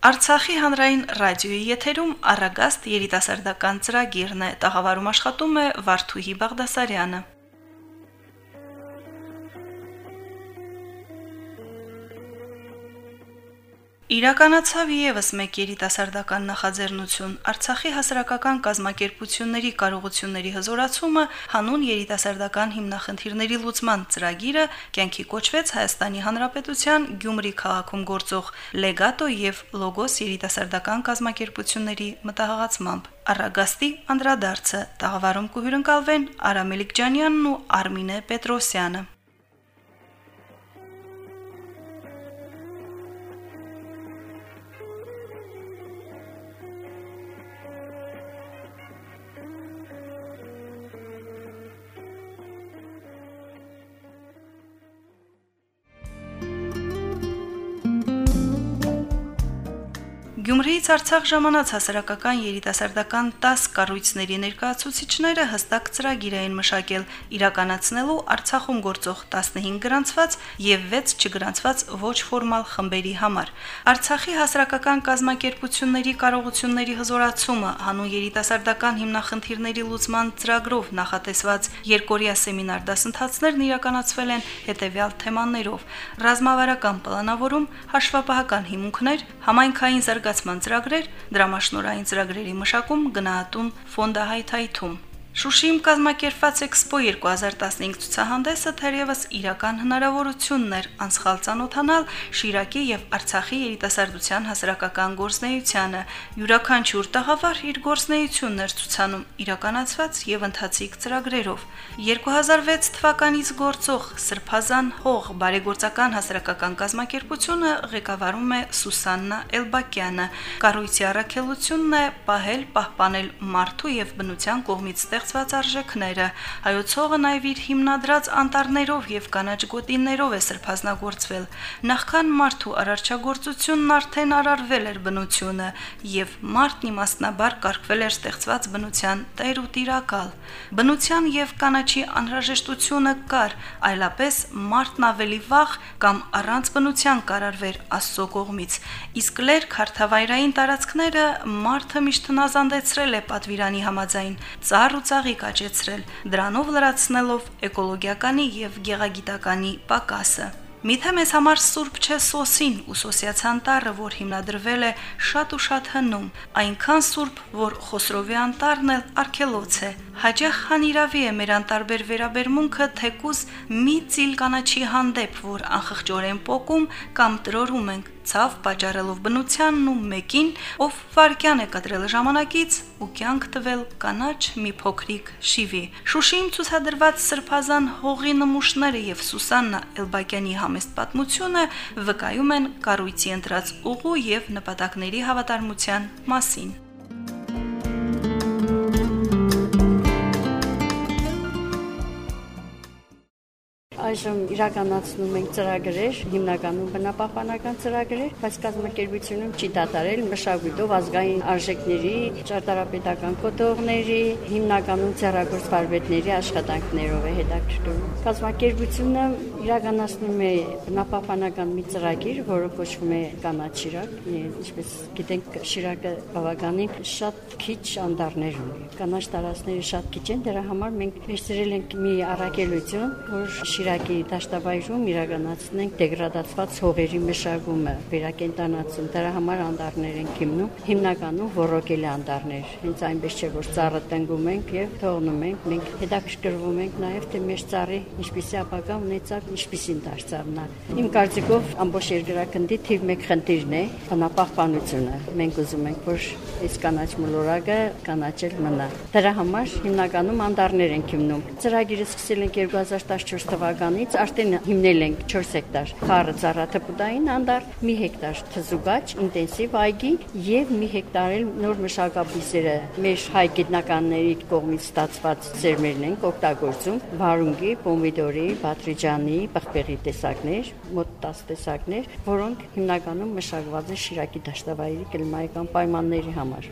Արցախի հանրային ռադիոյի եթերում առագաստ երիտասարդական ծրագիրն է։ Տաղավարում աշխատում է Վարդուհի Բաղդասարյանը։ Իրականացավ եւս մեկ երիտասարդական նախաձեռնություն. Արցախի հասարակական կազմակերպությունների կարողությունների հզորացումը հանուն երիտասարդական հիմնախնդիրների լուծման ծրագիրը կյանքի կոչվեց Հայաստանի Հանրապետության Գյումրի քաղաքում գործող Լեգատո եւ Լոգոս երիտասարդական կազմակերպությունների մտահղացմամբ Արագաստի անդրադարձը տաղավարում կհյուրընկալվեն Արամ Էլիկջանյանն ու Արմինե Պետրոսյանը Գյումրիից Արցախ ժամանած հասարակական երիտասարդական 10 կառույցների ներկայացուցիչները հստակ ծրագիր էին մշակել իրականացնելու Արցախում գործող 15 գրանցված եւ 6 չգրանցված ոչ ֆորմալ խմբերի համար։ Արցախի հասարակական կազմակերպությունների կարողությունների հզորացումը հանուն երիտասարդական հիմնախնդիրների լուծման ծրագրով նախատեսված երկորյա սեմինար դասընթացներն իրականացվել են հետեւյալ թեմաներով. ռազմավարական պլանավորում, հաշվապահական հիմունքներ, համայնքային զարգացման ծրագրեր, դրամաշնորային ծրագրերի մշակում, գնահատում, ֆոնդահայթայթում։ Շուշիում կազմակերպված Էքսպո 2015 ցուցահանդեսը թերևս իրական հնարավորությունն էր անցալ ցանոթանալ Շիրակի եւ Արցախի երիտասարդության հասարակական գործնեությանը։ Յուրաքանչյուր տաղավար իր գործնեությունն էր ցուցանում իրականացված եւ ընթացիկ ծրագրերով։ 2006 թվականից գործող Սրբազան հող բարեգործական հասարակական կազմակերպությունը ղեկավարում է Սուսաննա Էլբակյանը։ Կառույցի առաքելությունն է պահել, պահպանել մարդու եւ բնության կողմից ստեղծված արժեքները։ Հայոց հողը նաև իր հիմնադրած անտառներով եւ կանաչ գոտիներով է սրբազնագործվել։ Նախքան մարդու արարչագործությունն արդեն արարվել էր բնությունը եւ մարդն իմաստնաբար կարգվել էր ստեղծված բնության տեր ու տիրակալ։ Բնության եւ կանաչի անհրաժեշտությունը կար, այլապես մարդն ավելի վաղ կամ առանց բնության կարարվեր Աստծո կողմից։ Իսկ լեր քարթավայրային տարածքները մարդը միշտ հնազանդեցրել է պատվիրանի համաձայն։ Ծառ ու ծաղիկ աճեցրել, դրանով լրացնելով էկոլոգիականի եւ գեղագիտականի պակասը։ Միթե մեզ համար սուրբ չէ սոսին ու սոսիացան տառը, որ հիմնադրվել է շատ ու շատ հնում, այնքան սուրբ, որ Խոսրովի անտառն էլ արկելոց է։ Հաջախ հանիրավի է մեր անտարբեր վերաբերմունքը թեկուզ մի ծիլ կանաչի հանդեպ, որ անխղճորեն փոկում կամ տրորում ենք, ցավ պատճառելով բնությանն ու մեկին, ով վարկյան է կտրել ժամանակից ու կյանք տվել կանաչ մի փոքրիկ շիվի։ Շուշիին ցուցադրված սրբազան հողի նմուշները եւ Սուսաննա Էլբակյանի համեստ պատմությունը վկայում են կառույցի ընտրած ուղու եւ նպատակների հավատարմության մասին։ Այժմ իրականացնում ենք ծրագրեր, հիմնականում բնապահպանական ծրագրեր, բայց կազմակերպությունում չի դատարել մշակույթով ազգային արժեքների, ճարտարապետական կոթողների, հիմնականում ցերագործ բարբետների աշխատանքներով է հետաքրքրում։ Կազմակերպությունը իրականացնում է բնապահպանական մի ծրագիր, որը կոչվում է կանաչիրակ, ինչպես գիտենք, Շիրակը բավականին շատ քիչ անդառներ ունի։ Կանաչ տարածքները շատ քիչ են, դրա համար մենք վերցրել ենք մի առաքելություն, որ Շիրակ Շիրակի դաշտավայրում իրականացնենք դեգրադացված հողերի մշակումը, վերակենդանացում։ Դրա համար անդառներ ենք հիմնում, հիմնականում ռոռոկելի անդառներ։ Հենց այնպես չէ, որ ծառը տնգում ենք եւ թողնում ենք։ Մենք հետաքրքրվում ենք նաեւ թե մեր ծառի ինչպիսի ապագա ունեցավ, ինչպիսին դարձավ նա։ Իմ կարծիքով ամբողջ երկրակնդի թիվ 1 խնդիրն է բնապահպանությունը։ Մենք ուզում ենք, որ այս կանաչ մոլորակը կանաչել մնա։ Դրա համար հիմնականում անդառներ ենք հիմնում։ Ծրագիրը սկսել ենք 2014 թվականին թվականից արդեն հիմնել ենք 4 հեկտար խառը ծառաթփուտային անդար, 1 հեկտար թզուգաչ ինտենսիվ այգի եւ 1 հեկտար էլ նոր մշակաբույսերը մեր հայ գիտնականների կողմից ստացված ծերմերն են օգտագործում վարունգի, պոմիդորի, բատրիջանի, պղպեղի տեսակներ, մոտ 10 տեսակներ, որոնք հիմնականում մշակված են Շիրակի դաշտավայրի կլիմայական պայմանների համար։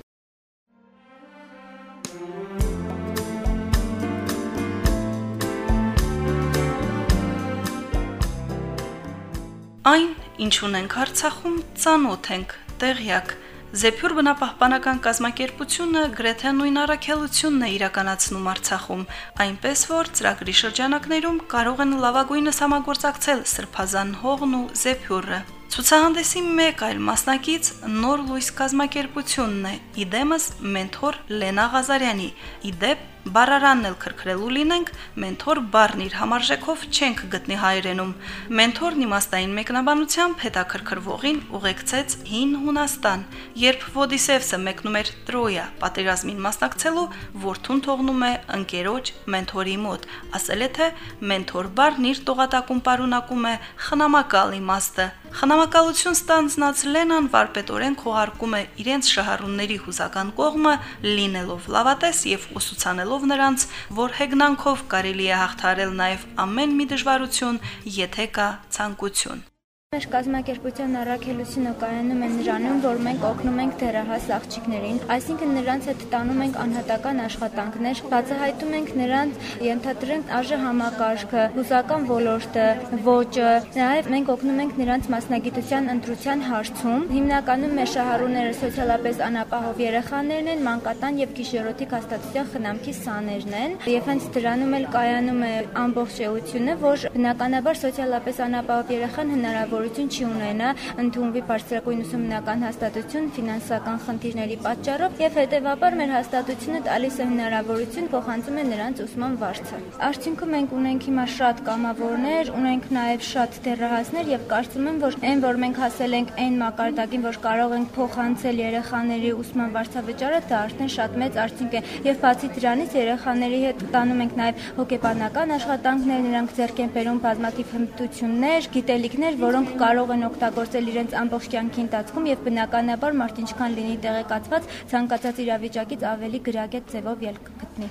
Այն, ինչ ունենք Արցախում, ծանոթ ենք, տեղյակ։ Զեփյուր բնապահպանական կազմակերպությունը գրեթե նույն առաքելությունն է իրականացնում Արցախում, այնպես որ ծրագրի շրջանակներում կարող են լավագույնս համագործակցել Սրբազան հողն ու Զեփյուրը։ Ցուցահանդեսի մեկ այլ մասնակից նոր լույս կազմակերպությունն է՝ իդեմս մենթոր Լենա Ղազարյանի։ Իդեպ Բարարանն էլ քրքրելու լինենք, մենթոր բառն իր համարժեքով չենք գտնի հայերենում։ Մենթորն իմաստային մեկնաբանությամբ հետաքրքրվողին ուղեկցեց հին Հունաստան, երբ Ոդիսևսը մեկնում էր Տրոյա, պատերազմին մասնակցելու, որդուն թողնում է ընկերոջ մենթորի մոտ։ Ասել է թե մենթոր բառն իր տողատակում պարունակում է խնամակալ իմաստը։ Խնամակալություն ստանձնած Լենան վարպետորեն քողարկում է իրենց շահառունների հուզական կողմը, լինելով լավատես եւ ուսուցանելով նրանց, որ հեգնանքով կարելի է հաղթարել նաեւ ամեն մի դժվարություն, եթե կա ցանկություն։ Մեր կազմակերպության առաքելությունը կայանում է նրանում, որ մենք օգնում ենք դերահաս աղջիկներին, այսինքն նրանց հետ տանում ենք անհատական աշխատանքներ, բացահայտում ենք նրանց, ենթադրենք արժե համակարգը, հուսական ոլորտը, ոճը, նաև մենք օգնում ենք նրանց մասնագիտության ընտրության հարցում։ Հիմնականում մեր շահառուները սոցիալապես անապահով երեխաներն են, մանկատան եւ գիշերօթիկ հաստատության խնամքի սաներն են, եւ հենց դրանում էլ կայանում է ամբողջ էությունը, որ բնականաբար սոցիալապես անապահով երեխան հնարավոր հնարավորություն չի ունենա ընդունվի բարձրակույն ուսումնական հաստատություն ֆինանսական խնդիրների պատճառով եւ հետեւաբար մեր հաստատությունը տալիս է հնարավորություն փոխանցում է նրանց ուսման վարձը։ Արդյունքում մենք ունենք հիմա շատ կամավորներ, ունենք նաեւ շատ դերահասներ եւ կարծում եմ, որ այն որ մենք հասել ենք այն մակարդակին, որ կարող ենք փոխանցել երեխաների ուսման վարձավճարը, դա արդեն շատ մեծ արդյունք է։ Եվ բացի դրանից երեխաների հետ տանում ենք նաեւ հոգեբանական աշխատանքներ, նրանք ձեռք են բերում բազմաթիվ հմտություններ, գիտելիքներ, որոնք նրանք կարող են օգտագործել իրենց ամբողջ կյանքի ընթացքում եւ բնականաբար մարդ ինչքան լինի տեղեկացված, ցանկացած իրավիճակից ավելի գրագետ ձևով ելք գտնի։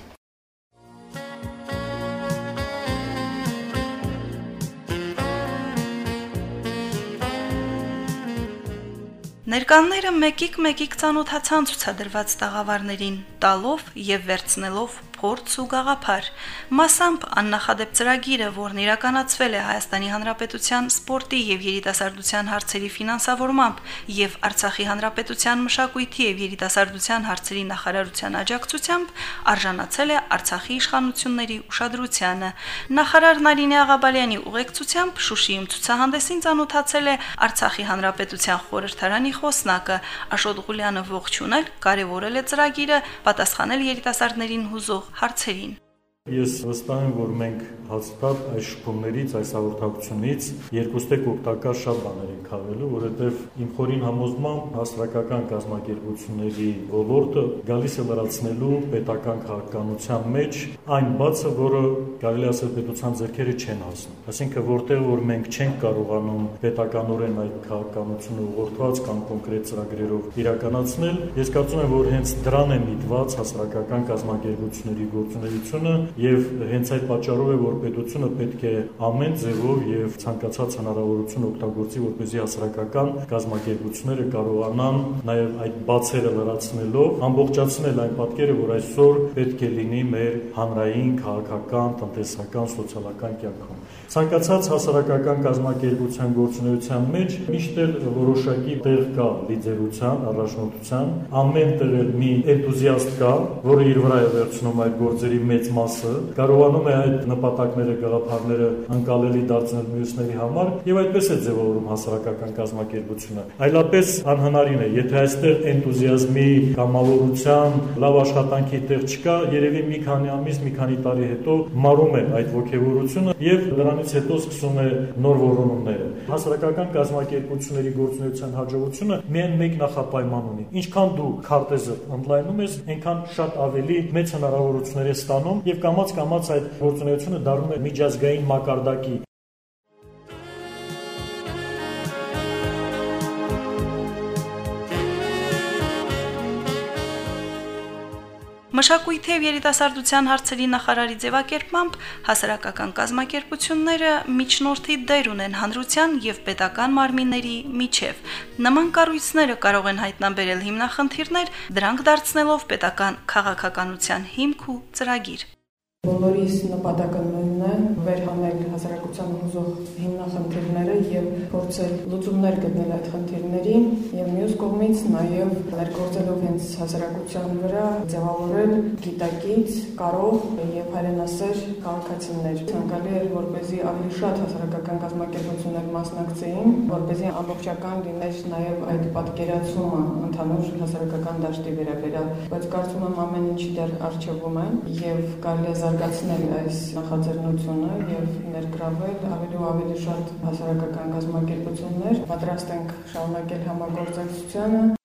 Ներկանները մեկիկ-մեկիկ ցանոթացան ցուցադրված տաղավարներին, տալով եւ վերցնելով փորձ ու գաղափար։ Մասամբ աննախադեպ ծրագիրը, որն իրականացվել է Հայաստանի Հանրապետության սպորտի եւ երիտասարդության հարցերի ֆինանսավորմամբ եւ Արցախի Հանրապետության մշակույթի եւ երիտասարդության հարցերի նախարարության աջակցությամբ, արժանացել է Արցախի իշխանությունների ուշադրությանը։ Նախարար Նարինե Աղաբալյանի ուղեկցությամբ Շուշիում ցուցահանդեսին ցանոթացել է Արցախի Հանրապետության խորհրդարանի խոսնակը Աշոտ Ղուլյանը ողջունել, կարևորել է ծրագիրը, պատասխանել երիտասարդներին հուզող հարցերին։ Ես վստահ եմ, որ մենք հաստատ այս շփումներից, այս հաղորդակցությունից երկուստեք օգտակար շատ բաներ ենք հավելու, որովհետև իմ խորին համոզմամբ հասարակական կազմակերպությունների ոլորտը գալիս է լրացնելու պետական քաղաքականության մեջ այն բացը, որը կարելի ասել պետության ձեռքերը չեն հասնում։ Այսինքն որտեղ որ մենք չենք կարողանում պետականորեն այդ քաղաքականությունը ուղղորդված կամ կոնկրետ ծրագրերով իրականացնել, ես կարծում եմ, որ հենց դրան է միտված հասարակական կազմակերպությունների գործունեությունը եւ հենց այդ պատճառով է որ պետությունը պետք է ամեն ձևով եւ ցանկացած հնարավորություն օգտագործի որպեսզի հասարակական կազմակերպությունները կարողանան նաեւ այդ բացերը լրացնելով ամբողջացնել այն պատկերը որ այսօր պետք է լինի մեր հանրային քաղաքական տնտեսական սոցիալական կյանքում ցանկացած հասարակական կազմակերպության գործունեության մեջ միշտ էլ որոշակի տեղ կա լիդերության, առաջնորդության, ամեն տեղ էլ մի էնտուզիաստ կա, որը իր վրա է վերցնում այդ գործերի մեծ մասը, կարողանում է այդ նպատակները, գաղափարները անկալելի դարձնել մյուսների համար եւ այդպես է ձևավորում հասարակական կազմակերպությունը։ Այլապես անհնարին է, եթե այստեղ էնտուզիազմի, կամավորության, լավ աշխատանքի տեղ չկա, երևի մի քանի ամիս, մի քանի տարի հետո մարում է այդ ողջավորությունը եւ դրանից հետո սկսում է նոր որոնումները։ Հասարակական կազմակերպությունների գործունեության հաջողությունը միայն մեկ նախապայման ունի։ Ինչքան դու քարտեզը ընդլայնում ես, այնքան շատ ավելի մեծ հնարավորություններ ես ստանում եւ կամած-կամած այդ գործունեությունը դառնում է միջազգային մակարդակի Մշակույթի եւ երիտասարդության հարցերի նախարարի ձևակերպմամբ հասարակական կազմակերպությունները միջնորդի դեր ունեն հանրության եւ պետական մարմինների միջև։ Նման կառույցները կարող են հայտնաբերել հիմնախնդիրներ, դրանք դարձնելով պետական քաղաքականության հիմք ու ծրագիր։ Բոլորիս նպատակը նույնն է՝ վերհանել հասարակ հասարակության հուզող հիմնախնդիրները եւ փորձել լուծումներ գտնել այդ խնդիրներին եւ մյուս կողմից նաեւ ներգործելով հենց հասարակության վրա ձևավորել գիտակից, կարող եւ հայրենասեր քաղաքացիներ։ Ցանկալի էր որպեսզի ավելի շատ հասարակական կազմակերպություններ մասնակցեին, որպեսզի ամբողջական լիներ նաեւ այդ պատկերացումը ընդհանուր հասարակական դաշտի վերաբերյալ, բայց կարծում եմ ամեն ինչ դեռ արժևում է եւ կարելի է զարգացնել այս նախաձեռնությունը եւ ներգրավել ավելի ու ավելի շատ հասարակական կազմակերպություններ։ Պատրաստ ենք շարունակել համագործակցությունը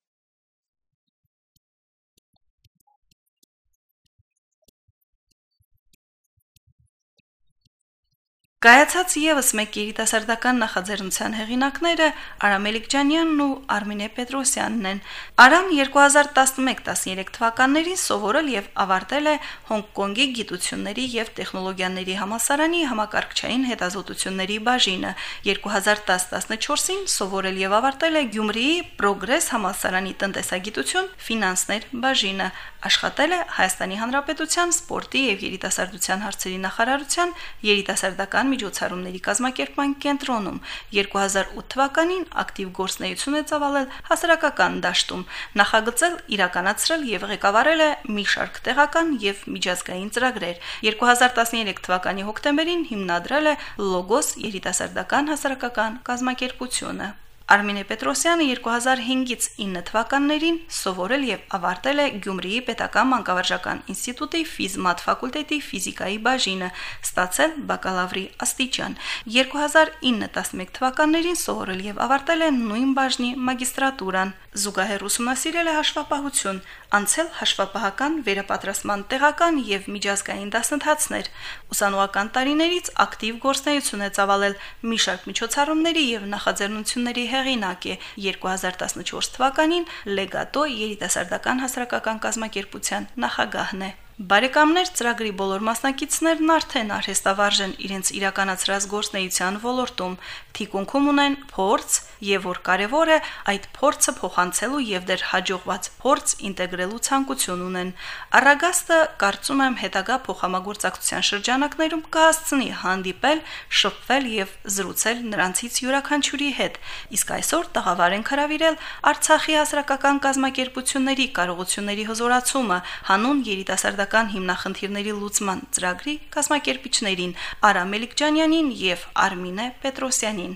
Կայացած եւս մեկ երիտասարդական նախաձեռնության հեղինակները Արամ Էլիկջանյանն ու Արմինե Պետրոսյանն են։ Արամ 2011-13 թվականներին սովորել եւ ավարտել է Հոնկոնգի գիտությունների եւ տեխնոլոգիաների համալսարանի համակարգչային հետազոտությունների բաժինը։ 2010-14-ին սովորել եւ ավարտել է Գյումրիի Պրոգրես համալսարանի տնտեսագիտություն ֆինանսներ բաժինը աշխատել է Հայաստանի Հանրապետության սպորտի եւ երիտասարդության հարցերի նախարարության երիտասարդական միջոցառումների կազմակերպման կենտրոնում 2008 թվականին ակտիվ գործնեություն է ծավալել հասարակական դաշտում նախագծել իրականացրել եւ ղեկավարել է մի շարք տեղական եւ միջազգային ծրագրեր 2013 թվականի հոկտեմբերին հիմնադրել է Logos երիտասարդական հասարակական կազմակերպությունը Արմինե Պետրոսյանը 2005-ից 9 թվականներին սովորել եւ ավարտել է Գյումրիի Պետական Մանկավարժական ինստիտուտի ֆիզմատ ֆակուլտետի ֆիզիկայի բաժինը, ստացել բակալավրի աստիճան։ 2009-11 թվականներին սովորել եւ ավարտել է նույն բաժնի մագիստրատուրան։ Զուգահեռ ուսումնասիրել է հաշվապահություն, անցել հաշվապահական վերապատրաստման տեղական եւ միջազգային դասընթացներ։ Ուսանողական տարիներից ակտիվ գործունեություն է ծավալել մի շարք միջոցառումների եւ նախաձեռնությունների հեղինակ է 2014 թվականին Լեգատո երիտասարդական հասարակական կազմակերպության նախագահն է։ Բարեկամներ ծրագրի բոլոր մասնակիցներն արդեն արհեստավարժ են իրենց իրականացրած գործնեության ոլորտում, թիկունքում ունեն փորձ եւ որ կարեւոր է այդ փորձը փոխանցելու եւ դեր հաջողված փորձ ինտեգրելու ցանկություն ունեն։ Արագաստը կարծում եմ հետագա փոխհամագործակցության շրջանակներում կհասցնի հանդիպել, շփվել եւ զրուցել նրանցից յուրաքանչյուրի հետ։ Իսկ այսօր տաղավար են հravirել Արցախի հասարակական կազմակերպությունների կարողությունների հզորացումը հանուն երիտասարդ գիտական հիմնախնդիրների լուծման ծրագրի կազմակերպիչներին Արամ Էլիկջանյանին եւ Արմինե Պետրոսյանին։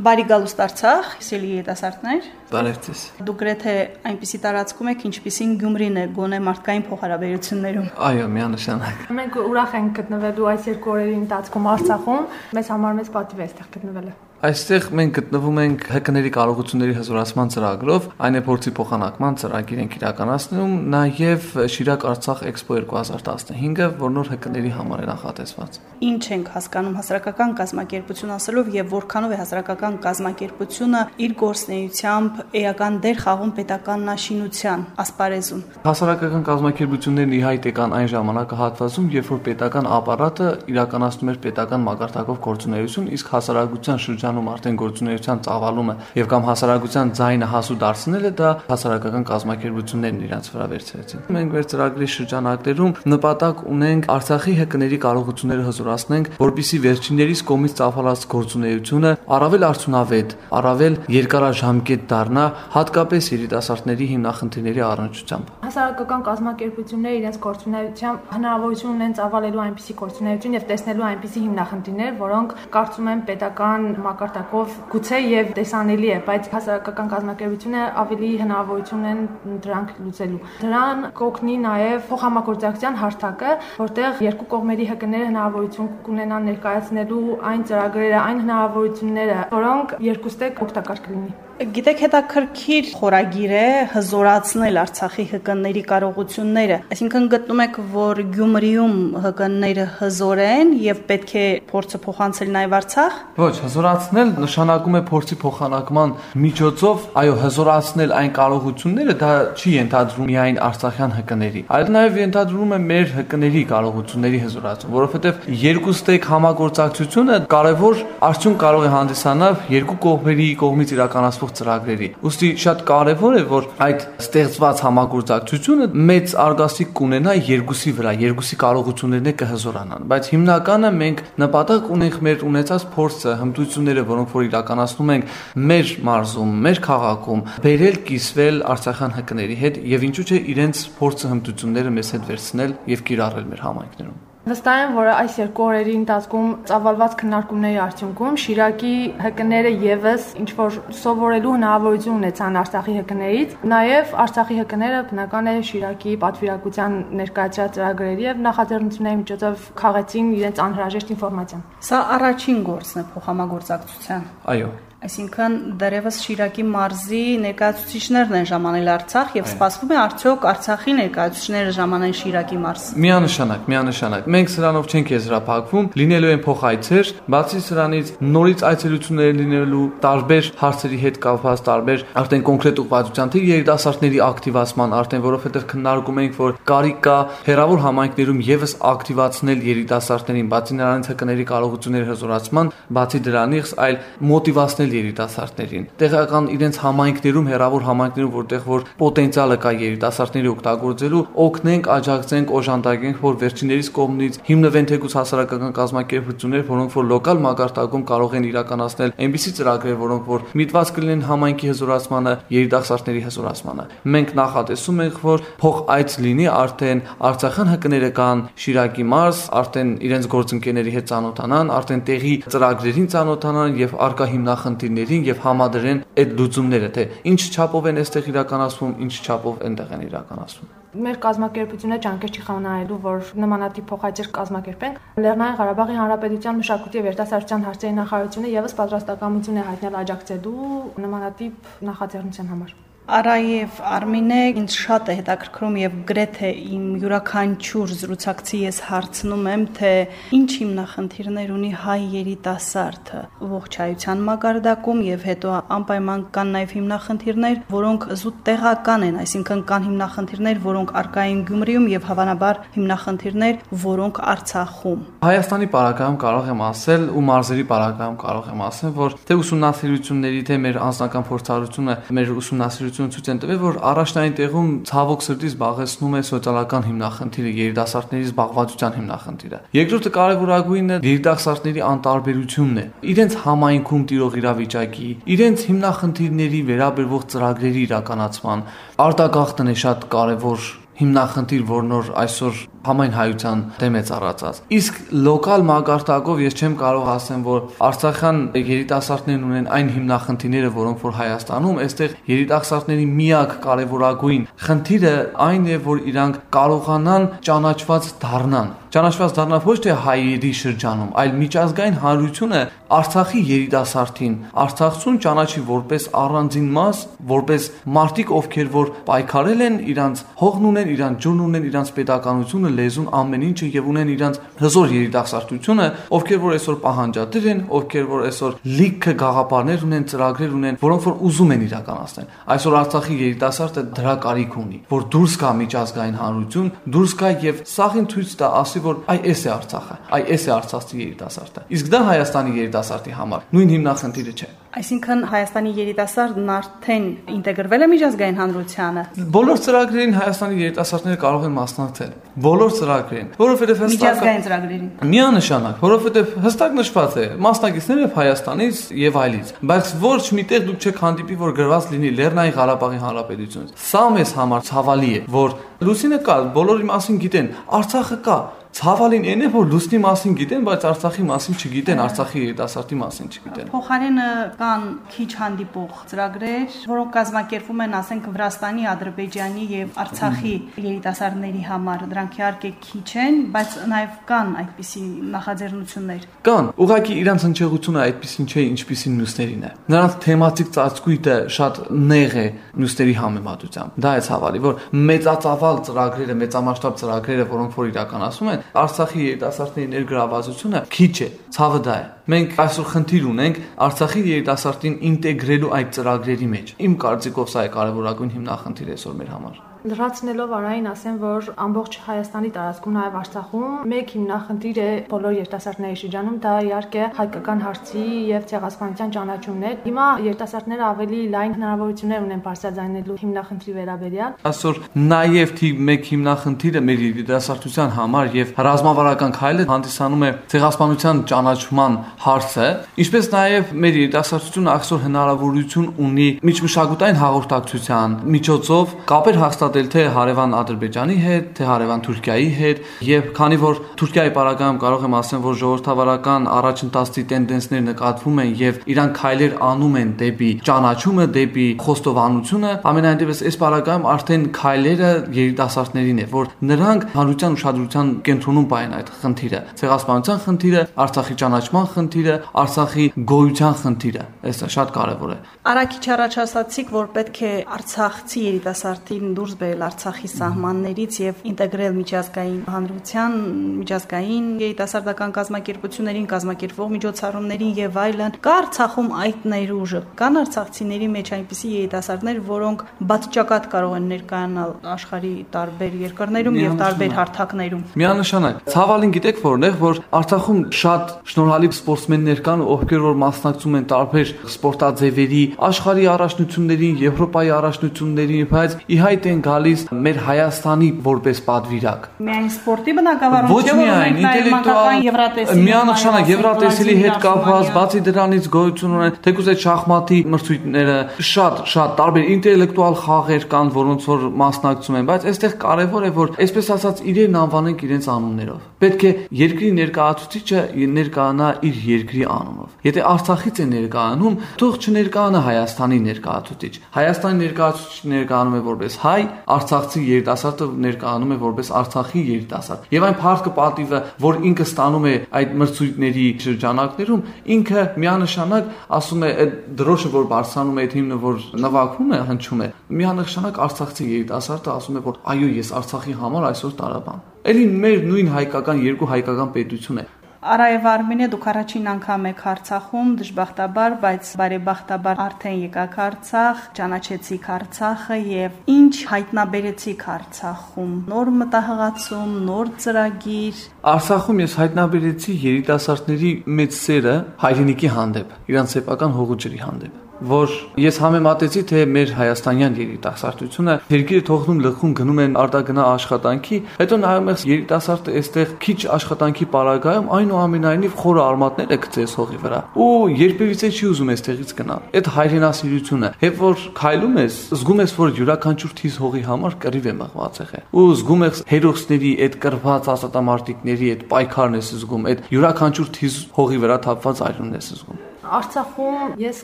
Բարի գալուստ Արցախ, սիրելի երիտասարդներ։ Բարև ձեզ։ Դուք գրեթե այնպիսի տարածքում եք, ինչպիսին Գյումրին է գոնե մարդկային փոխհարաբերություններում։ Այո, միանշանակ։ Մենք ուրախ ենք գտնվելու այս երկու օրերի ընթացքում Արցախում։ Մեզ համար մեծ պատիվ է այստեղ գտնվելը։ Այստեղ մենք գտնվում ենք ՀԿ-ների կարողությունների հզորացման ծրագրով, այն է փորձի փոխանակման ծրագիր ենք իրականացնում, նաև Շիրակ Արցախ Էքսպո 2015-ը, որ նոր ՀԿ-ների համար է նախատեսված։ Ինչ ենք հասկանում հասարակական կազմակերպություն ասելով եւ որքանով է հասարակական կազմակերպությունը իր գործնեությամբ էական դեր խաղում պետականնաշինության ասպարեզում։ Հասարակական կազմակերպություններն ի հայտ եկան այն ժամանակահատվածում, երբ որ պետական ապարատը իրականացնում էր պետական մակարդակով գործունեություն, իսկ հասարակության շրջան շրջանում արդեն գործունեության ծավալումը եւ կամ հասարակության ձայնը հասու դարձնելը դա հասարակական կազմակերպություններն իրancs վրա վերցրեցին։ Մենք մեր ծրագրի շրջանակներում նպատակ ունենք Արցախի հկների կարողությունները հզորացնենք, որբիսի վերջիններիս կողմից ծավալած գործունեությունը առավել արդյունավետ, առավել երկարաժամկետ դառնա, հատկապես երիտասարդների հիմնախնդիրների առնչությամբ։ Հասարակական կազմակերպությունները իրենց գործունեությամբ հնարավորություն ունեն ծավալելու այնպիսի գործունեություն եւ տեսնելու այնպիսի հիմնախնդիրներ, որոնք կարծում եմ պետական մակարդակով գուցե եւ տեսանելի է, բայց հասարակական կազմակերպությունը ավելի հնարավորություն են դրանք լուծելու։ Դրան կօգնի նաեւ փոխհամագործակցության հարթակը, որտեղ երկու կողմերի ՀԿ-ները հնարավորություն կունենան ներկայացնելու այն ծրագրերը, այն հնարավորությունները, որոնք երկուստեք օգտակար կլինի։ Գիտեք, հետաքրքիր խորագիր է հզորացնել Արցախի ՀԿ-ների կարողությունները։ Այսինքն գտնում եք, որ Գյումրիում ՀԿ-ները հզոր են եւ պետք է փորձը փոխանցել նաեւ Արցախ։ Ոչ, հզորացնել նշանակում է փորձի փոխանակման միջոցով, այո, հզորացնել այն կարողությունները, դա չի ենթադրում միայն արցախյան ՀԿ-ների, այլ նաեւ ենթադրում է մեր ՀԿ-ների կարողությունների հզորացում, որովհետեւ երկու ստեկ համագործակցությունը կարևոր արդյունք կարող է հանդիսանալ երկու կողմերի կողմից իրականացվող մակարդակով ծրագրերի։ Ոստի շատ կարևոր է, որ այդ ստեղծված համագործակցությունը մեծ արգասիկ կունենա երկուսի վրա, երկուսի կարողություններն է կհզորանան, բայց հիմնականը մենք նպատակ ունենք մեր ունեցած փորձը, հմտությունները, որոնք որ իրականացնում ենք մեր մարզում, մեր քաղաքում, բերել կիսվել Արցախյան հկների հետ եւ ինչու՞ չէ իրենց փորձը հմտությունները մեզ հետ վերցնել եւ կիրառել մեր համայնքներում։ Վստահ եմ, որ այս երկու օրերի ընթացքում ծավալված քննարկումների արդյունքում Շիրակի ՀԿ-ները եւս ինչ որ սովորելու հնարավորություն ունեցան Արցախի ՀԿ-ներից, նաեւ Արցախի ՀԿ-ները բնական է Շիրակի պատվիրակության ներկայացրած ծրագրերի եւ նախաձեռնությունների միջոցով քաղեցին իրենց անհրաժեշտ ինֆորմացիան։ Սա առաջին գործն է փոխհամագործակցության։ Այո։ Այսինքն դերևս Շիրակի մարզի ներկայացուցիչներն են ժամանել Արցախ եւ սպասվում է արդյոք Արցախի ներկայացուցիչները ժամանեն Շիրակի մարզ։ Միանշանակ, միանշանակ։ Մենք սրանով չենք եզրափակվում, լինելու են փոխայցեր, բացի սրանից նորից այցելություններ լինելու տարբեր հարցերի հետ կապված տարբեր արդեն կոնկրետ ուղղվածության թե երիտասարդների ակտիվացման, արդեն որովհետեւ քննարկում ենք, որ կարիք կա հերավոր համայնքներում եւս ակտիվացնել երիտասարդներին, բացի նրանց հկների կարողությունների հզորացման, բացի դրանից այլ մոտիվացնել օգնել երիտասարդներին։ Տեղական իրենց համայնքներում, հերավոր համայնքներում, որտեղ որ պոտենցիալը կա երիտասարդների օգտագործելու, օգնենք, աջակցենք, օժանդակենք, որ վերջիններիս կողմից հիմնվեն թեկուս հասարակական կազմակերպություններ, որոնք որ լոկալ մակարդակում կարող են իրականացնել այնպիսի ծրագրեր, որոնք որ միտված կլինեն համայնքի հզորացմանը, երիտասարդների հզորացմանը։ Մենք նախատեսում ենք, որ փող այց լինի արդեն Արցախյան հկները կան Շիրակի մարզ, արդեն իրենց գործընկերների հետ ծանոթանան, արդեն տեղի ծրագրերին ծանոթանան եւ արկա հիմնախնդիր խնդիրներին եւ համադրեն այդ լուծումները, թե ինչ չափով են այստեղ իրականացվում, ինչ չափով այնտեղ են իրականացվում։ Մեր կազմակերպությունը ջանքեր չի խանայելու, որ նմանատիպ փոխաջեր կազմակերպենք։ Լեռնային Ղարաբաղի Հանրապետության մշակույթի եւ երիտասարդության հարցերի նախարարությունը եւս պատրաստակամություն է հայտնել աջակցելու նմանատիպ նախաձեռնության համար։ Արա եւ Արմինե ինձ շատ է հետաքրքրում եւ գրեթե իմ յուրաքանչյուր զրուցակցի ես հարցնում եմ, թե ինչ հիմնախնդիրներ ունի հայ երիտասարդը ողջայության մակարդակում եւ հետո անպայման կան նաեւ հիմնախնդիրներ, որոնք զուտ տեղական են, այսինքն կան հիմնախնդիրներ, որոնք արկա են Գյումրիում եւ հավանաբար հիմնախնդիրներ, որոնք Արցախում։ Հայաստանի պարագայում կարող եմ ասել ու մարզերի պարագայում կարող եմ ասել, որ թե ուսումնասիրությունների, թե մեր անձնական փորձառությունը, մեր ուսումնասիրությունը ուսումնասիրություն ցույց են տվել, որ առաջնային տեղում ցավոք սրտի զբաղեցնում է սոցիալական հիմնախնդիրը, երիտասարդների զբաղվածության հիմնախնդիրը։ Երկրորդը կարևորագույնը երիտասարդների անտարբերությունն է։ Իրենց համայնքում տիրող իրավիճակի, իրենց հիմնախնդիրների վերաբերող ծրագրերի իրականացման արտագաղթն է շատ կարևոր հիմնախնդիր, որ նոր այսօր համայն հայության դեմ է ծառացած։ Իսկ լոկալ մակարդակով ես չեմ կարող ասեմ, որ Արցախյան երիտասարդներն ունեն այն հիմնախնդիրները, որոնք որ Հայաստանում, այստեղ երիտասարդների միակ կարևորագույն խնդիրը այն է, որ իրանք կարողանան ճանաչված դառնան ճանաչված դառնալ ոչ թե հայերի շրջանում, այլ միջազգային հանրությունը Արցախի երիտասարդին Արցախցուն ճանաչի որպես առանձին մաս, որպես մարդիկ, ովքեր որ պայքարել են, իրանց հողն ունեն, իրանց ջուրն ունեն, իրանց պետականությունը, լեզուն, ամեն ինչը եւ ունեն իրանց հզոր երիտասարդությունը, ովքեր որ այսօր պահանջատեր են, ովքեր որ այսօր լիքը գաղափարներ ունեն, ծրագրեր ունեն, որոնք որ ուզում են իրականացնել։ Այսօր Արցախի երիտասարդը դրա կարիք ունի, որ դուրս գա միջազգային հանրություն, դուրս գա եւ սաղին ցույց տա, ասի ասի, որ այ էս է Արցախը, այ էս է Արցախի երիտասարդը։ Իսկ դա Հայաստանի երիտասարդի համար նույն հիմնախնդիրը չէ։ Այսինքն Հայաստանի երիտասարդն արդեն ինտեգրվել է միջազգային հանրությանը։ Բոլոր ծրագրերին Հայաստանի երիտասարդները կարող են մասնակցել։ Բոլոր ծրագրերին, որովհետև հստակ միջազգային ծրագրերին։ Միանշանակ, որովհետև հստակ նշված է մասնակիցները Հայաստանից եւ այլից, բայց ոչ միտեղ դուք չեք հանդիպի, որ գրված լինի Լեռնային Ղարաբաղի Հանրապետությունից։ Սա մեզ համար ցավալի է, որ Լուսինը կա, բոլորի մասին գիտեն, Արցախը կա, Ցավալին այն է, որ լուսնի մասին գիտեն, բայց Արցախի մասին չգիտեն, Արցախի երիտասարդի մասին չգիտեն։ Փոխարենը կան քիչ հանդիպող ծրագրեր, որոնք կազմակերպվում են, ասենք, Վրաստանի, Ադրբեջանի եւ Արցախի երիտասարդների համար։ Դրանք իհարկե քիչ են, բայց նաեւ կան այդպիսի նախաձեռնություններ։ Կան, ուղղակի իրանց հնչեղությունը այդպեսին չէ, ինչպեսին մյուսներին է։ Նրանց թեմատիկ ծածկույթը շատ նեղ է մյուսների համեմատությամբ։ Դա է ցավալի, որ մեծածավալ ծրագրերը, մեծամասշտաբ ծրագրերը, որոնք որ իրականացում են, Արցախի երիտասարդների ներգրավվածությունը քիչ է, ցավը դա է։ Մենք այսօր խնդիր ունենք Արցախի երիտասարդին ինտեգրելու այդ ծրագրերի մեջ։ Իմ կարծիքով սա է կարևորագույն հիմնախնդիրը այսօր մեր համար։ Լրացնելով արային ասեմ, որ ամբողջ Հայաստանի տարածքում, նաև Արցախում մեկ հիմնախնդիր է բոլոր երիտասարդների շրջանում, դա իհարկե հայկական հարցի եւ ցեղասպանության ճանաչումն է։ Հիմա երիտասարդները ավելի լայն հնարավորություններ ունեն բարձրաձայնելու հիմնախնդրի վերաբերյալ։ Այսօր նաև թիվ 1 հիմնախնդիրը մեր երիտասարդության համար եւ ռազմավարական քայլը հանդիսանում է ցեղասպանության ճանաչման հարցը, ինչպես նաև մեր երիտասարդությունը այսօր հնարավորություն ունի միջմշակութային հաղորդակցության միջոցով կապեր հաստատել թե հարևան Ադրբեջանի հետ, թե հարևան Թուրքիայի հետ եւ քանի որ Թուրքիայի պարագայում կարող եմ ասեմ, որ ժողովրդավարական առաջընթացի տենդենսներ նկատվում են եւ իրան քայլեր անում են դեպի ճանաչումը, դեպի խոստովանությունը, ամենայն դեպս այս պարագայում արդեն քայլերը երիտասարդներին է, որ նրանք հանրության ուշադրության կենտրոնում պահեն այդ խնդիրը։ Ցեղասպանության խնդիրը, Արցախի ճանաչման խնդիրը, Արցախի գոյության խնդիրը։ Այս շատ կարևոր է։ Արաքիչ առաջ ասացիք, որ պետք է Արցախցի երիտասարդին դուրս բերել Արցախի սահմաններից եւ ինտեգրել միջազգային հանրության, միջազգային երիտասարդական կազմակերպություններին, կազմակերպող միջոցառումներին եւ այլն։ Կա Արցախում այդ ներուժը։ Կան արցախցիների մեջ այնպիսի երիտասարդներ, որոնք բացճակատ կարող են ներկայանալ աշխարհի տարբեր երկրներում եւ տարբեր հարթակներում։ Միանշանակ։ Ցավալին գիտեք որն է, որ Արցախում շատ շնորհալի սպորտսմեններ կան, ովքեր որ մասնակցում են տարբեր սպորտաձևերի, աշխարհի առաջնություններին, Եվրոպայի առաջնություններին, բայց իհայտ են գալիս մեր Հայաստանի որպես պատվիրակ։ Միայն սպորտի բնակավարում Ոչ միայն ինտելեկտուալ միանշանակ Եվրատեսիլի հետ կապված, բացի դրանից գոյություն ունեն թեկուզ այդ շախմատի մրցույթները, շատ շատ տարբեր ինտելեկտուալ խաղեր կան, որոնց որ մասնակցում են, բայց այստեղ կարևոր է որ այսպես ասած իրեն անվանենք իրենց անուններով։ Պետք է երկրի ներկայացուցիչը ներկայանա իր երկրի անունով։ Եթե Արցախից է ներկայանում, թող չներկայանա Հայաստանի ներկայացուցիչ։ Հայաստանի ներկայացուցիչ ներկայանում է որպես հայ, Արցախցի երիտասարդը ներկայանում է որպես Արցախի երիտասարդ։ Եվ այն փառքը պատիվը, որ ինքը ստանում է այդ մրցույթների շրջանակներում, ինքը միանշանակ ասում է այդ դրոշը, որ բարձրանում է այդ հիմնը, որ նվագում է, հնչում է, միանշանակ Արցախցի երիտասարդը ասում է, որ այո, ես Արցախի համար այսօր տարաբան։ Էլի մեր նույն հայկական երկու հայկական պետություն է։ Արայև Արմինե դուք առաջին անգամ եք Արցախում դժբախտաբար, բայց բարեբախտաբար արդեն եկաք Արցախ, ճանաչեցիք Արցախը եւ ինչ հայտնաբերեցիք Արցախում։ Նոր մտահղացում, նոր ծրագիր։ Արցախում ես հայտնաբերեցի երիտասարդների մեծ սերը հայրենիքի հանդեպ, իրանց սեփական հողուջերի հանդեպ որ ես համեմատեցի թե մեր հայաստանյան երիտասարդությունը երկիրը թողնում լխում գնում են արտագնա աշխատանքի, հետո նայում ես երիտասարդը այստեղ քիչ աշխատանքի պարագայում այնուամենայնիվ խորը արմատներ է գցես հողի վրա։ Ու երբևիցե չի ուզում այստեղից գնալ։ Այդ հայրենասիրությունը, հետ որ քայլում ես, զգում ես, որ յուրաքանչյուր թիզ հողի համար կռիվ է մղված եղել։ Ու զգում ես հերոսների այդ կրված ասատամարտիկների այդ պայքարն ես զգում, այդ յուրաքանչյուր թիզ հողի վրա թափված այրումն ես զգում։ Արցախում ես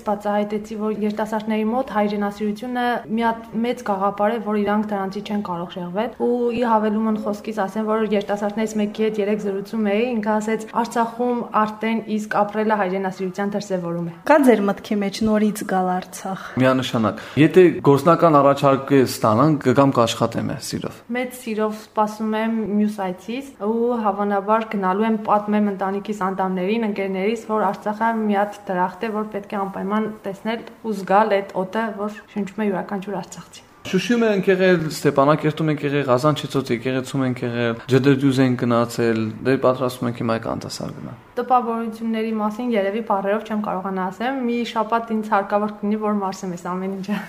բացահայտեցի, որ երիտասարդների մոտ հայրենասիրությունը մի հատ մեծ գաղափար է, որ իրանք դրանցի չեն կարող շեղվել։ Ու ի հավելումն խոսքից ասեմ, որ երիտասարդներից մեկի հետ երեք զրուցում էի, ինքը ասեց Արցախում արդեն իսկ ապրելը հայրենասիրության դրսևորում է։ Կա ձեր մտքի մեջ նորից գալ Արցախ։ Միանշանակ։ Եթե գործնական առաջարկ ստանան, կգամ կաշխատեմ է սիրով։ Մեծ սիրով սպասում եմ մյուս այցից ու հավանաբար գնալու եմ պատմեմ ընտանիքիս անդամներին, ընկերներիս, որ Արցախը մի հատ դրախտ է, որ պետք է անպայման տեսնել ու զգալ այդ օդը, որ շնչում է յուրաքանչյուր արցախցի։ Շուշիում ենք եղել, Ստեփանակերտում ենք եղել, Ղազանչեցոց եկեղեցում ենք եղել, Ջդրդյուզ ենք գնացել, դեր պատրաստում ենք հիմա կանտասար գնալ։ Տպավորությունների մասին երևի բառերով չեմ կարողանա ասեմ, մի շաբաթ ինձ հարկավոր կլինի, որ մարսեմ այս ամեն ինչը։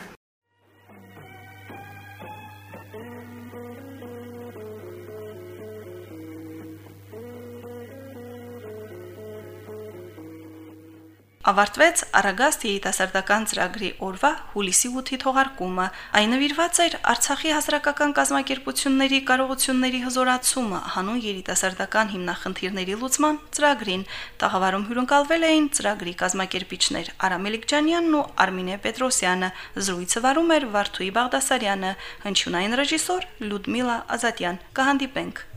Ավարտվեց Արագաստ երիտասարդական ծրագրի օրվա հուլիսի 8-ի թողարկումը։ Այն նվիրված էր Արցախի հասարակական կազմակերպությունների կարողությունների հզորացումը հանուն երիտասարդական հիմնախնդիրների լուծման ծրագրին։ Տաղավարում հյուրընկալվել էին ծրագրի կազմակերպիչներ Արամ Էլիկջանյանն ու Արմինե Պետրոսյանը։ Զրույցը վարում էր Վարդուի Բաղդասարյանը, հնչյունային ռեժիսոր Լյուդմիլա Ազատյան։ Կհանդիպենք